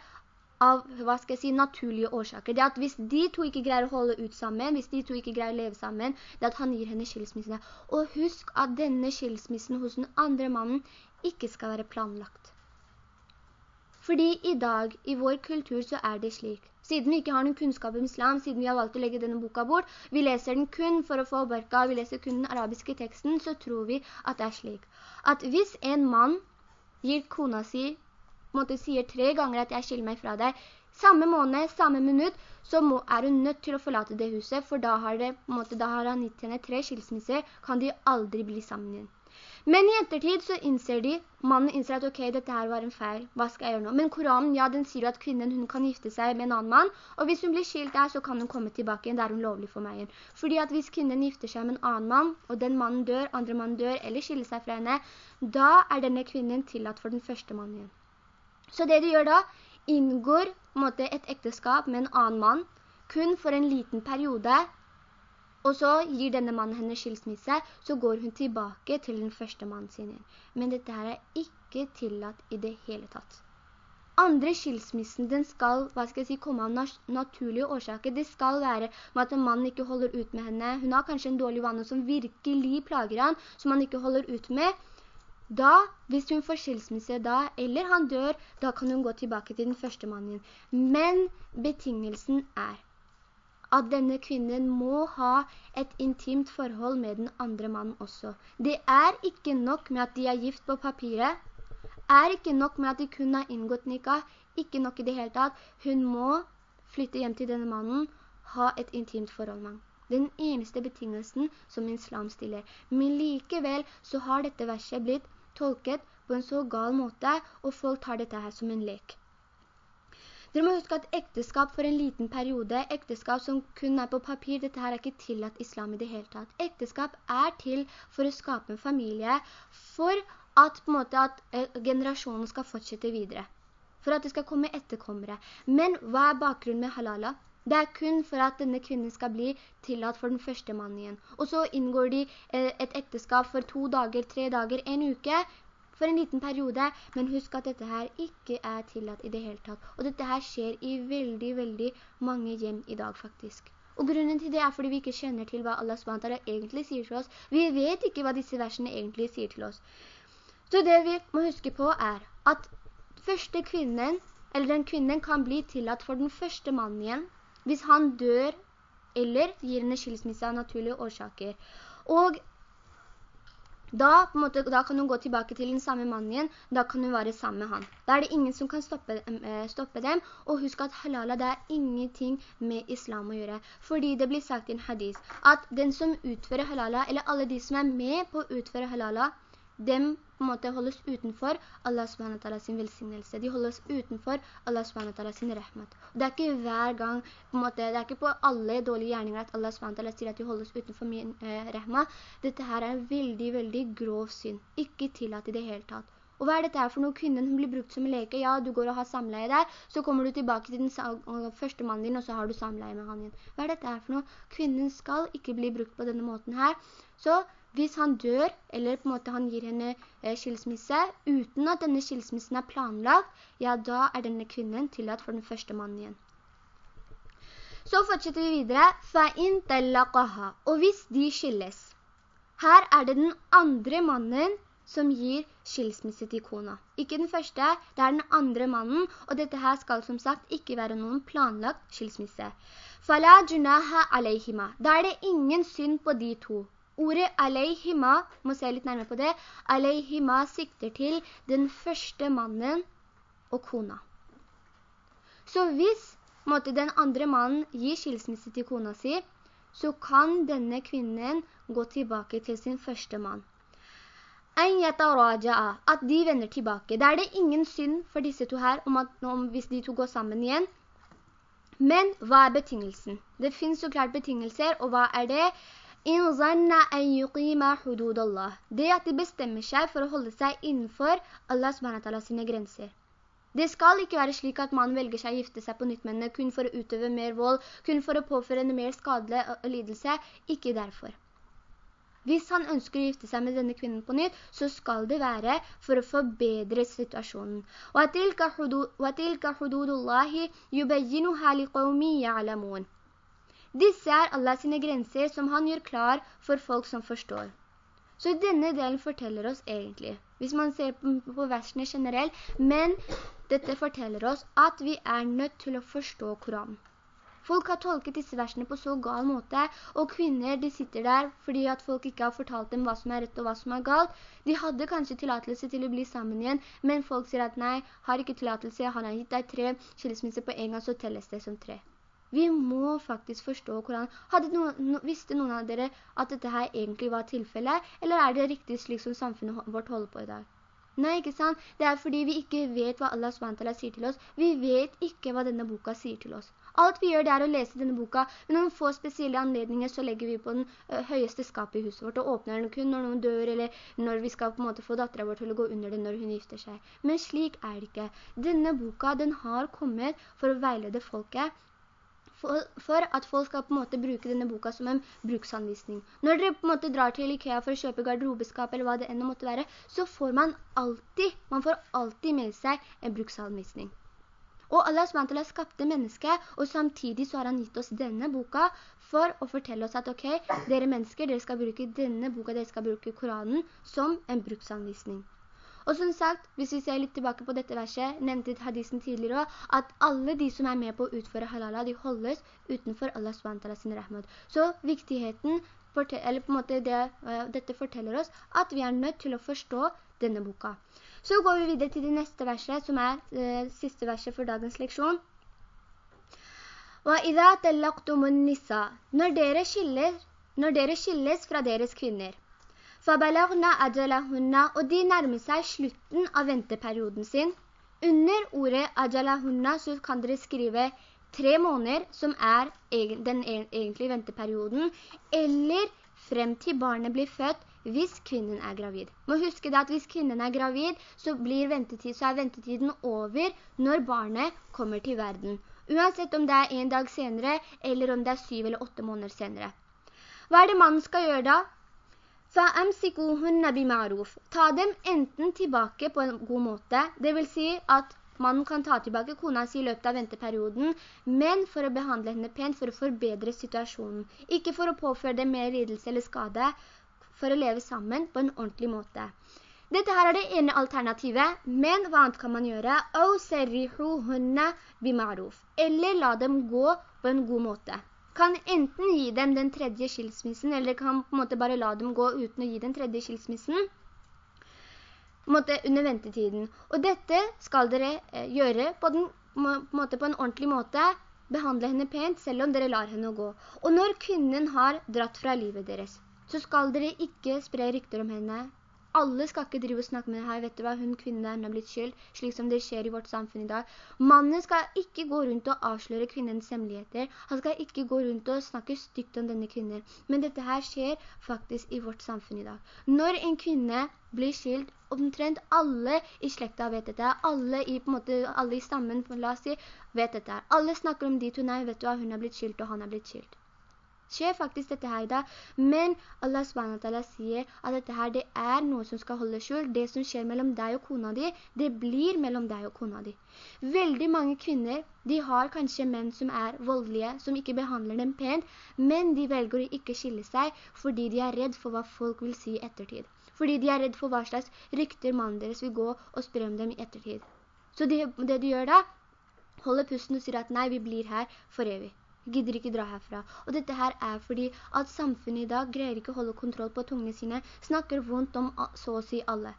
av, hva skal jeg si, naturlige årsaker. Det at hvis de to ikke greier å holde ut sammen, hvis de to ikke greier å leve sammen, det at han gir henne skilsmisse. Og husk at denne skilsmissen hos den andre mannen ikke skal være planlagt. Fordi i dag, i vår kultur, så er det slik. Siden vi ikke har noen kunnskap om islam, siden vi har valgt å legge denne boka bort, vi leser den kun for å få barka, vi leser kun den arabiske teksten, så tror vi at det er slik at hvis en mann gir kona si, måtte sier tre ganger at jeg skiller meg fra deg, samme måned, samme minutt, så må, er hun nødt til å forlate det huset, for da har, det, måte, da har han gitt henne tre skilsmisser, kan de aldri bli sammen igjen. Men i ettertid så innser de, mannen innser at ok, dette her var en feil, hva skal jeg gjøre nå? Men Koranen, ja, den sier jo at kvinnen hun kan gifte seg med en annen mann, og hvis hun blir skilt der, så kan hun komme tilbake igjen, det er hun lovlig for meg igjen. Fordi at hvis kvinnen gifter seg med en annen mann, og den mannen dør, andre mannen dør, eller skiller seg fra henne, da er denne kvinnen tillatt for den første mannen igjen. Så det du gjør da, inngår måte, et ekteskap med en annen mann, kun for en liten periode, og så gir denne mannen henne skilsmisse, så går hun tilbake til den første mannen sin. Men dette her er ikke tillatt i det hele tatt. andre skilsmissen, den skal, hva skal jeg si, komme av naturlige årsaker. Det skal være med at en mann ikke holder ut med henne. Hun har kanskje en dårlig vane som virkelig plager han, som han ikke holder ut med. Da, hvis hun får skilsmisse da, eller han dør, da kan hun gå tilbake til den første mannen. Men betingelsen er at denne kvinnen må ha et intimt forhold med den andre mannen også. Det er ikke nok med at de er gift på papiret, er ikke nok med at de kun har inngått nikah, ikke nok i det hele tatt. Hun må flytte hjem til denne mannen, ha et intimt forhold med Den eneste betingelsen som islam stiller. Men likevel så har dette verset blitt tolket på en så gal måte, og folk tar dette her som en lek. Dere må huske at ekteskap for en liten periode, ekteskap som kun er på papir, dette her er ikke tillatt islam i det hele tatt. Ekteskap er til for å skape en familie, for at, på en måte, at eh, generasjonen skal fortsette videre. For at det skal komme etterkommere. Men hva er bakgrunnen med halala? Det er kun for at denne kvinnen skal bli tillatt for den første mannen igjen. Og så inngår de eh, et ekteskap for to dager, tre dager, en uke, for en liten periode. Men husk at dette her ikke er tillatt i det hele tatt. Og dette her skjer i veldig, veldig mange hjem i dag faktisk. Og grunnen til det er fordi vi ikke kjenner til hva Allah SWT egentlig sier til oss. Vi vet ikke hva disse versene egentlig sier til oss. Så det vi må huske på er at første kvinnen, eller den kvinnen kan bli tillatt for den første mannen igjen, hvis han dør eller gir henne skilsmisse av naturlige årsaker. Og da, måte, da, kan hun gå tilbake til den samme mannen igjen, da kan hun være sammen med han. Da er det ingen som kan stoppe, eh, stoppe, dem, og husk at halala det er ingenting med islam å gjøre. Fordi det blir sagt i en hadis at den som utfører halala, eller alle de som er med på å utføre halala, dem på en måte holdes utenfor Allah SWT sin velsignelse. De holdes utenfor Allah SWT sin rahmat. Og det er ikke hver gang, på en måte, det er ikke på alle dårlige gjerninger at Allah SWT sier at de holdes utenfor min eh, rahmat. Dette her er en veldig, veldig grov synd. Ikke tillatt i det hele tatt. Og hva er dette her for noe? Kvinnen blir brukt som leke. Ja, du går og har samleie der, så kommer du tilbake til den første mannen din, og så har du samleie med han igjen. Hva er dette her for noe? Kvinnen skal ikke bli brukt på denne måten her. Så hvis han dør, eller på en måte han gir henne eh, skilsmisse, uten at denne skilsmissen er planlagt, ja, da er denne kvinnen tillatt for den første mannen igjen. Så fortsetter vi videre. فَإِن تَلَّقَهَا Og hvis de skilles. Her er det den andre mannen som gir skilsmisse til kona. Ikke den første, det er den andre mannen, og dette her skal som sagt ikke være noen planlagt skilsmisse. فَلَا جُنَاهَا عَلَيْهِمَا Da er det ingen synd på de to. Ordet «aleihima», må se litt nærmere på det, «aleihima» sikter til den første mannen og kona. Så hvis måtte den andre mannen gi skilsmisse til kona si, så kan denne kvinnen gå tilbake til sin første mann. At de vender tilbake. Da er det ingen synd for disse to her om at, om, hvis de to går sammen igjen. Men hva er betingelsen? Det finnes jo klart betingelser, og hva er det? In zanna an yuqima hududallah. Det at de bestemmer seg for å holde seg innenfor Allah subhanahu sine grenser. Det skal ikke være slik at man velger seg å gifte seg på nytt med henne kun for å utøve mer vold, kun for å påføre henne mer skadelig lidelse. Ikke derfor. Hvis han ønsker å gifte seg med denne kvinnen på nytt, så skal det være for å forbedre situasjonen. وَتِلْكَ حُدُودُ اللَّهِ يُبَيِّنُهَا لِقَوْمِ يَعْلَمُونَ disse er Allah sine grenser som han gjør klar for folk som forstår. Så denne delen forteller oss egentlig, hvis man ser på versene generelt, men dette forteller oss at vi er nødt til å forstå Koranen. Folk har tolket disse versene på så gal måte, og kvinner de sitter der fordi at folk ikke har fortalt dem hva som er rett og hva som er galt. De hadde kanskje tilatelse til å bli sammen igjen, men folk sier at nei, har ikke tilatelse, han har gitt deg tre skilsmisser på en gang, så telles det som tre. Vi må faktisk forstå Koranen. Noen, visste noen av dere at dette her egentlig var tilfellet, eller er det riktig slik som samfunnet vårt holder på i dag? Nei, ikke sant? Det er fordi vi ikke vet hva Allah SWT sier til oss. Vi vet ikke hva denne boka sier til oss. Alt vi gjør det er å lese denne boka, men noen få spesielle anledninger så legger vi på den høyeste skapet i huset vårt og åpner den kun når noen dør, eller når vi skal på en måte få datteren vår til å gå under den når hun gifter seg. Men slik er det ikke. Denne boka, den har kommet for å veilede folket, for, for, at folk skal på en måte bruke denne boka som en bruksanvisning. Når dere på en måte drar til Ikea for å kjøpe garderobeskap eller hva det enda måtte være, så får man alltid, man får alltid med seg en bruksanvisning. Og Allah SWT skapte mennesket, og samtidig så har han gitt oss denne boka for å fortelle oss at ok, dere mennesker, dere skal bruke denne boka, dere skal bruke Koranen som en bruksanvisning. Og som sagt, hvis vi ser litt tilbake på dette verset, nevnte hadisen tidligere også, at alle de som er med på å utføre halala, de holdes utenfor Allah SWT sin rahmat. Så viktigheten, eller på en måte det, uh, dette forteller oss, at vi er nødt til å forstå denne boka. Så går vi videre til det neste verset, som er eh, siste verset for dagens leksjon. Når dere, skiller, når dere skilles fra deres kvinner, og de nærmer seg slutten av venteperioden sin, under ordet ajalahunna så kan dere skrive tre måneder, som er den e-, egentlige venteperioden, eller frem til barnet blir født, hvis kvinnen er gravid. Må huske at hvis kvinnen er gravid, så, ventetid, så er ventetiden over når barnet kommer til verden. Uansett om det er en dag senere, eller om det er syv eller åtte måneder senere. Hva er det mannen skal gjøre da? Ta dem enten tilbake på en god måte, det vil si at mannen kan ta tilbake kona si i løpet av venteperioden, men for å behandle henne pent, for å forbedre situasjonen. Ikke for å påføre det mer lidelse eller skade, for å leve sammen på en ordentlig måte. Dette her er det ene alternativet, men hva annet kan man gjøre? Eller la dem gå på en god måte. Kan enten gi dem den tredje skilsmissen, eller kan på en måte bare la dem gå uten å gi den tredje skilsmissen, måte, under ventetiden. Og dette skal dere eh, gjøre på, den, på, måte, på en ordentlig måte, behandle henne pent, selv om dere lar henne gå. Og når kvinnen har dratt fra livet deres, så skal dere ikke spre rykter om henne. Alle skal ikke drive og snakke med henne. Vet du hva, hun kvinnen der har blitt skyld, slik som det skjer i vårt samfunn i dag. Mannen skal ikke gå rundt og avsløre kvinnens hemmeligheter. Han skal ikke gå rundt og snakke stygt om denne kvinnen. Men dette her skjer faktisk i vårt samfunn i dag. Når en kvinne blir skilt, omtrent alle i slekta vet dette, alle i, måte, alle i stammen, la oss si, vet dette. Alle snakker om dit hun er, vet du hva, hun har blitt skilt og han har blitt skilt skjer faktisk dette her da, men Allah SWT sier at dette her det er noe som skal holde skjul. Det som skjer mellom deg og kona di, det blir mellom deg og kona di. Veldig mange kvinner, de har kanskje menn som er voldelige, som ikke behandler dem pent, men de velger å ikke skille seg fordi de er redd for hva folk vil si i ettertid. Fordi de er redd for hva slags rykter mannen deres vil gå og spørre om dem i ettertid. Så det, det du gjør da, holder pusten og sier at nei, vi blir her for evig gidder ikke dra herfra. Og dette her er fordi at samfunnet i dag greier ikke å holde kontroll på tungene sine, snakker vondt om så å si alle.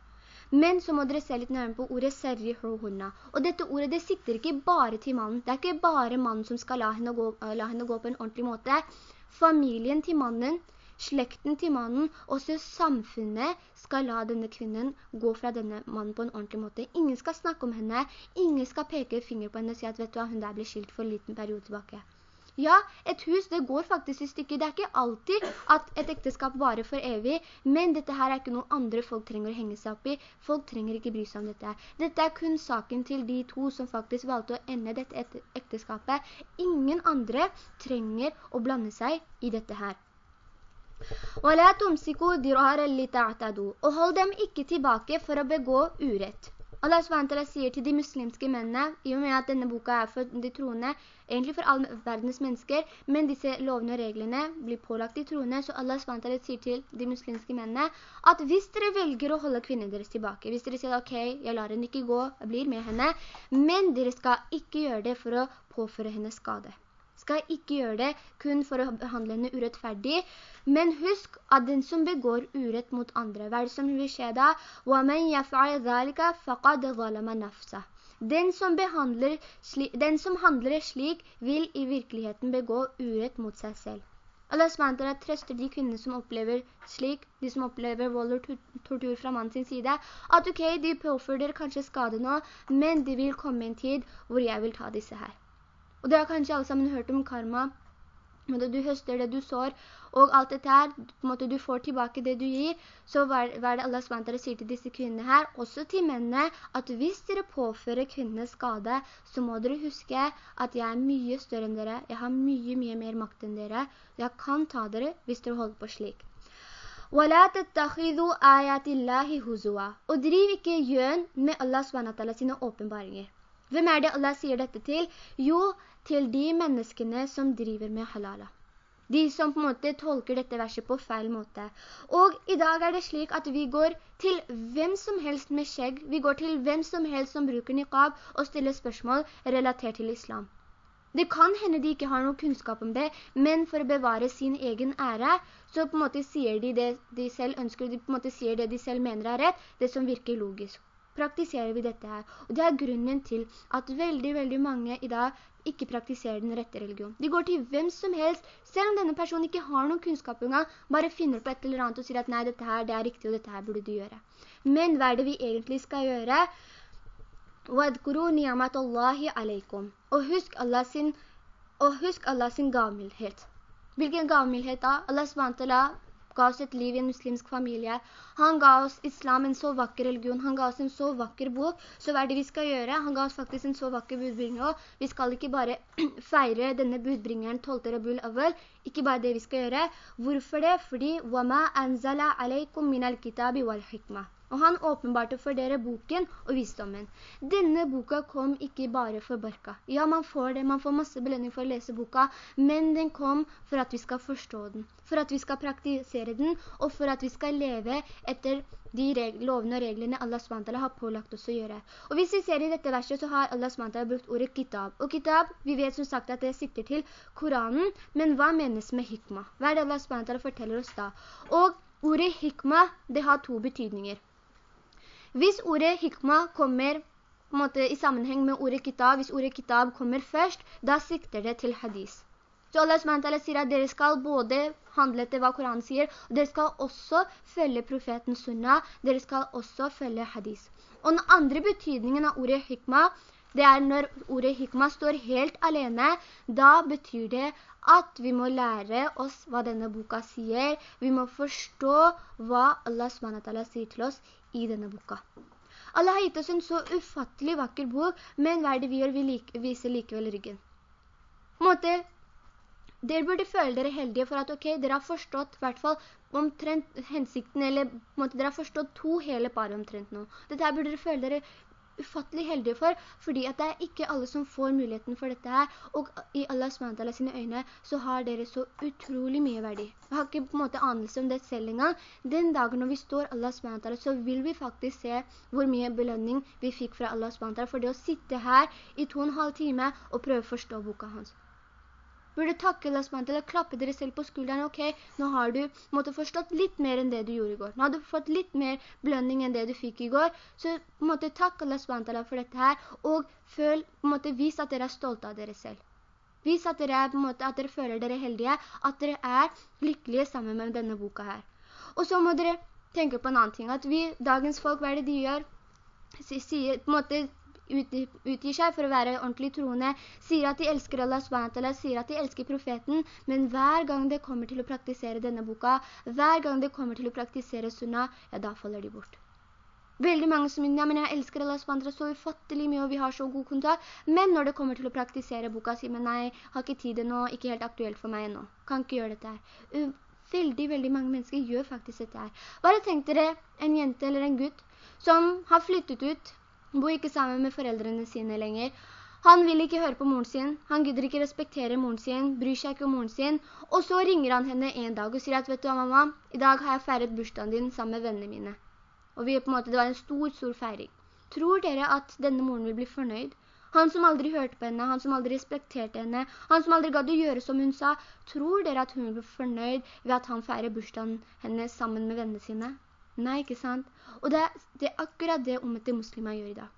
Men så må dere se litt nærmere på ordet serri hunna. Og dette ordet det sitter ikke bare til mannen. Det er ikke bare mannen som skal la henne, gå, la henne gå på en ordentlig måte. Familien til mannen, slekten til mannen, også samfunnet skal la denne kvinnen gå fra denne mannen på en ordentlig måte. Ingen skal snakke om henne, ingen skal peke finger på henne og si at vet du hva, hun der ble skilt for en liten periode tilbake. Ja, et hus det går faktisk i stykker. Det er ikke alltid at et ekteskap varer for evig, men dette her er ikke noe andre folk trenger å henge seg opp i. Folk trenger ikke bry seg om dette. Dette er kun saken til de to som faktisk valgte å ende dette ekteskapet. Ingen andre trenger å blande seg i dette her. Og hold dem ikke tilbake for å begå urett. Allah SWT sier til de muslimske mennene, i og med at denne boka er for de troende, egentlig for alle verdens mennesker, men disse lovene og reglene blir pålagt de troende, så Allah SWT sier til de muslimske mennene, at hvis dere velger å holde kvinnen deres tilbake, hvis dere sier, ok, jeg lar henne ikke gå, jeg blir med henne, men dere skal ikke gjøre det for å påføre henne skade skal ikke gjøre det kun for å behandle henne urettferdig. Men husk at den som begår urett mot andre, hva er det som vil skje da? Den som, den som handler slik, vil i virkeligheten begå urett mot seg selv. Allah SWT trøster de kvinner som opplever slik, de som opplever vold og tortur fra mannen sin side, at ok, de påfører kanskje skade nå, men det vil komme en tid hvor jeg vil ta disse her. Og det har kanskje alle sammen hørt om karma, du høster det du sår, og alt dette her, på en måte du får tilbake det du gir, så hva er det Allah SWT sier til disse kvinnene her, også til mennene, at hvis dere påfører kvinnene skade, så må dere huske at jeg er mye større enn dere, jeg har mye, mye mer makt enn dere, jeg kan ta dere hvis dere holder på slik. Og driv ikke gjøn med Allah SWT sine åpenbaringer. Hvem er det Allah sier dette til? Jo, til de menneskene som driver med halala. De som på en måte tolker dette verset på feil måte. Og i dag er det slik at vi går til hvem som helst med skjegg, vi går til hvem som helst som bruker niqab og stiller spørsmål relatert til islam. Det kan hende de ikke har noen kunnskap om det, men for å bevare sin egen ære, så på en måte sier de det de selv ønsker, de på en måte sier det de selv mener er rett, det som virker logisk praktiserer vi dette her. Og det er grunnen til at veldig, veldig mange i dag ikke praktiserer den rette religion. De går til hvem som helst, selv om denne personen ikke har noen kunnskap engang, bare finner på et eller annet og sier at nei, dette her det er riktig, og dette her burde du gjøre. Men hva er det vi egentlig skal gjøre? Og husk Allah sin, og husk Allah sin gavmildhet. Hvilken gavmildhet da? Allah SWT ga oss et liv i en muslimsk familie. Han ga oss islam, en så vakker religion. Han ga oss en så vakker bok. Så hva er det vi skal gjøre? Han ga oss faktisk en så vakker budbringer også. Vi skal ikke bare feire denne budbringeren 12. Rabul Awal. Ikke bare det vi skal gjøre. Hvorfor det? Fordi «Wama anzala alaykum minal kitabi wal hikmah» og han åpenbarte for dere boken og visdommen. Denne boka kom ikke bare for barka. Ja, man får det, man får masse belønning for å lese boka, men den kom for at vi skal forstå den, for at vi skal praktisere den, og for at vi skal leve etter de lovene og reglene Allah SWT har pålagt oss å gjøre. Og hvis vi ser i dette verset, så har Allah SWT brukt ordet kitab. Og kitab, vi vet som sagt at det sitter til Koranen, men hva menes med hikma? Hva er det Allah SWT forteller oss da? Og ordet hikma, det har to betydninger. Hvis ordet hikma kommer måte, i sammenheng med ordet kitab, hvis ordet kitab kommer først, da sikter det til hadis. Så Allah SWT sier at dere skal både handle etter hva Koranen sier, og dere skal også følge profeten sunnah, dere skal også følge hadis. Og den andre betydningen av ordet hikma, det er når ordet hikma står helt alene, da betyr det at vi må lære oss hva denne boka sier. Vi må forstå hva Allah SWT sier til oss i denne boka. Allah har gitt oss en så ufattelig vakker bok, men hva er det vi gjør? Vi like, viser likevel ryggen. Måte, dere burde føle dere heldige for at, ok, dere har forstått i omtrent hensikten, eller måte, dere har forstått to hele par omtrent nå. Dette burde dere føle dere ufattelig heldige for, fordi at det er ikke alle som får muligheten for dette her, og i Allah SWT sine øyne så har dere så utrolig mye verdi. Vi har ikke på en måte anelse om det selv engang. Den dagen når vi står Allah SWT, så vil vi faktisk se hvor mye belønning vi fikk fra Allah SWT for det å sitte her i to og en halv time og prøve å forstå boka hans burde takke Allah SWT eller klappe dere selv på skulderen. Ok, nå har du måtte forstått litt mer enn det du gjorde i går. Nå har du fått litt mer blønning enn det du fikk i går. Så måtte takke Allah SWT for dette her, og føl, måtte vise at dere er stolte av dere selv. Vis at dere, er, måte, at dere føler dere heldige, at dere er lykkelige sammen med denne boka her. Og så må dere tenke på en annen ting, at vi, dagens folk, hva er det de gjør? Sier, på en måte utgir seg for å være ordentlig troende, sier at de elsker Allah SWT, sier at de elsker profeten, men hver gang det kommer til å praktisere denne boka, hver gang det kommer til å praktisere sunna, ja, da faller de bort. Veldig mange som ja, men jeg elsker Allah SWT så ufattelig mye, og vi har så god kontakt. Men når det kommer til å praktisere boka, sier man nei, har ikke tid nå, ikke helt aktuelt for meg nå. Kan ikke gjøre dette her. Veldig, veldig mange mennesker gjør faktisk dette her. Bare tenk dere en jente eller en gutt som har flyttet ut bor ikke sammen med foreldrene sine lenger. Han vil ikke høre på moren sin, han gidder ikke respektere moren sin, bryr seg ikke om moren sin, og så ringer han henne en dag og sier at, vet du hva mamma, i dag har jeg feiret bursdagen din sammen med vennene mine. Og vi, på en måte, det var en stor, stor feiring. Tror dere at denne moren vil bli fornøyd? Han som aldri hørte på henne, han som aldri respekterte henne, han som aldri gadd å gjøre som hun sa, tror dere at hun blir fornøyd ved at han feirer bursdagen hennes sammen med vennene sine? Nei, ikke sant? Og det, det er akkurat det ummete muslimer gjør i dag.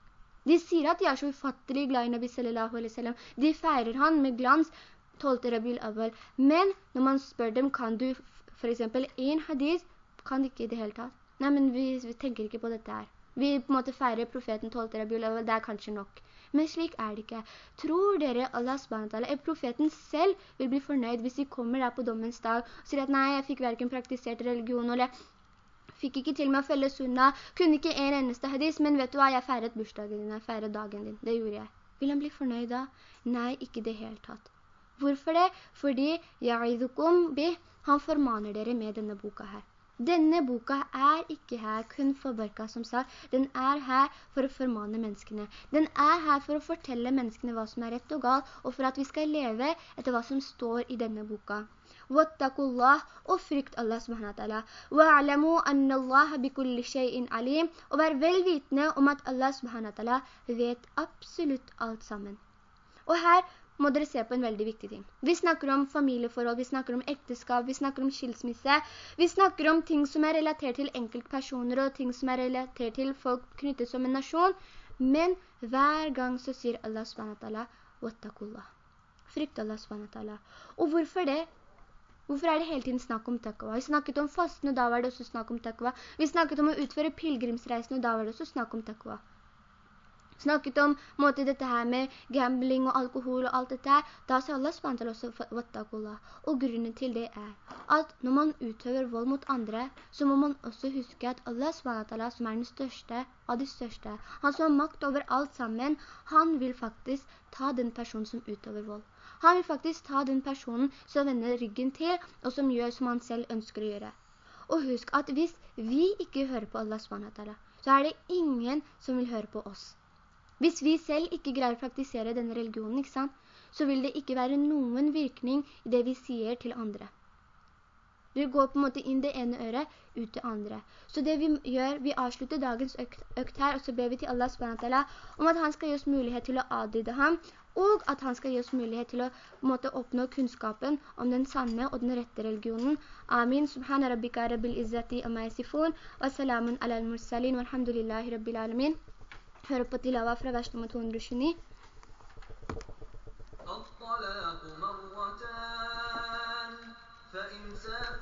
De sier at de er så ufattelig glad i Nabi sallallahu alaihi wasallam. De feirer han med glans 12. Rabiul Awal. Men når man spør dem, kan du for eksempel en hadith, kan de ikke i det hele tatt. Nei, men vi, vi tenker ikke på dette her. Vi på en måte feirer profeten 12. Rabiul Awal, det er kanskje nok. Men slik er det ikke. Tror dere Allah SWT, er profeten selv vil bli fornøyd hvis de kommer der på dommens dag og sier at nei, jeg fikk hverken praktisert religion eller fikk ikke til med å følge sunna, kunne ikke en eneste hadis, men vet du hva, jeg feiret bursdagen din, jeg feiret dagen din, det gjorde jeg. Vil han bli fornøyd da? Nei, ikke det helt tatt. Hvorfor det? Fordi «Ya'idukum bi», han formaner dere med denne boka her. Denne boka er ikke her kun for Barka som sa, den er her for å formane menneskene. Den er her for å fortelle menneskene hva som er rett og galt, og for at vi skal leve etter hva som står i denne boka. Wattakullah, og frykt Allah subhanahu wa ta'ala. Wa'alamu anna Allah bikulli shay'in alim, og vær velvitende om at Allah subhanahu wa ta'ala vet absolutt alt sammen. Og her må dere se på en veldig viktig ting. Vi snakker om familieforhold, vi snakker om ekteskap, vi snakker om skilsmisse. Vi snakker om ting som er relatert til enkeltpersoner og ting som er relatert til folk knyttet som en nasjon. Men hver gang så sier Allah SWT, «Wattakullah». Frykt Allah SWT. Og hvorfor det? Hvorfor er det hele tiden snakk om takva? Vi snakket om fasten, og da var det også snakk om takva. Vi snakket om å utføre pilgrimsreisen, og da var det også snakk om takva snakket om måte, dette her med gambling og alkohol og alt dette her, da sa Allah SWT også vattakullah. Og grunnen til det er at når man utøver vold mot andre, så må man også huske at Allah SWT, som er den største av de største, han som har makt over alt sammen, han vil faktisk ta den personen som utøver vold. Han vil faktisk ta den personen som vender ryggen til, og som gjør som han selv ønsker å gjøre. Og husk at hvis vi ikke hører på Allah SWT, så er det ingen som vil høre på oss. Hvis vi selv ikke greier å praktisere denne religionen, så vil det ikke være noen virkning i det vi sier til andre. Vi går på en måte inn det ene øret, ut det andre. Så det vi gjør, vi avslutter dagens økt, økt her, og så ber vi til Allah SWT om at han skal gi oss mulighet til å adlyde ham, og at han skal gi oss mulighet til å måte, oppnå kunnskapen om den sanne og den rette religionen. Amin. Subhana rabbika rabbil izzati amma yasifun, wa salamun ala al-mursalin, walhamdulillahi rabbil alamin. hører på tilawa fra vers nummer 229. الطلاق مرتان فإمساك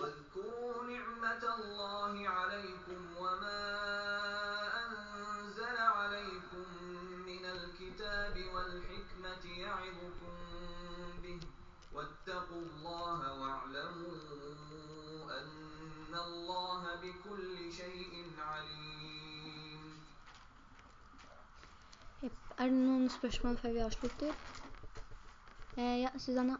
واذكروا نعمة الله عليكم وما أنزل عليكم من الكتاب والحكمة يعظكم به واتقوا الله واعلموا أن الله بكل شيء عليم Er det noen spørsmål før vi avslutter? Eh, ja, Susanna.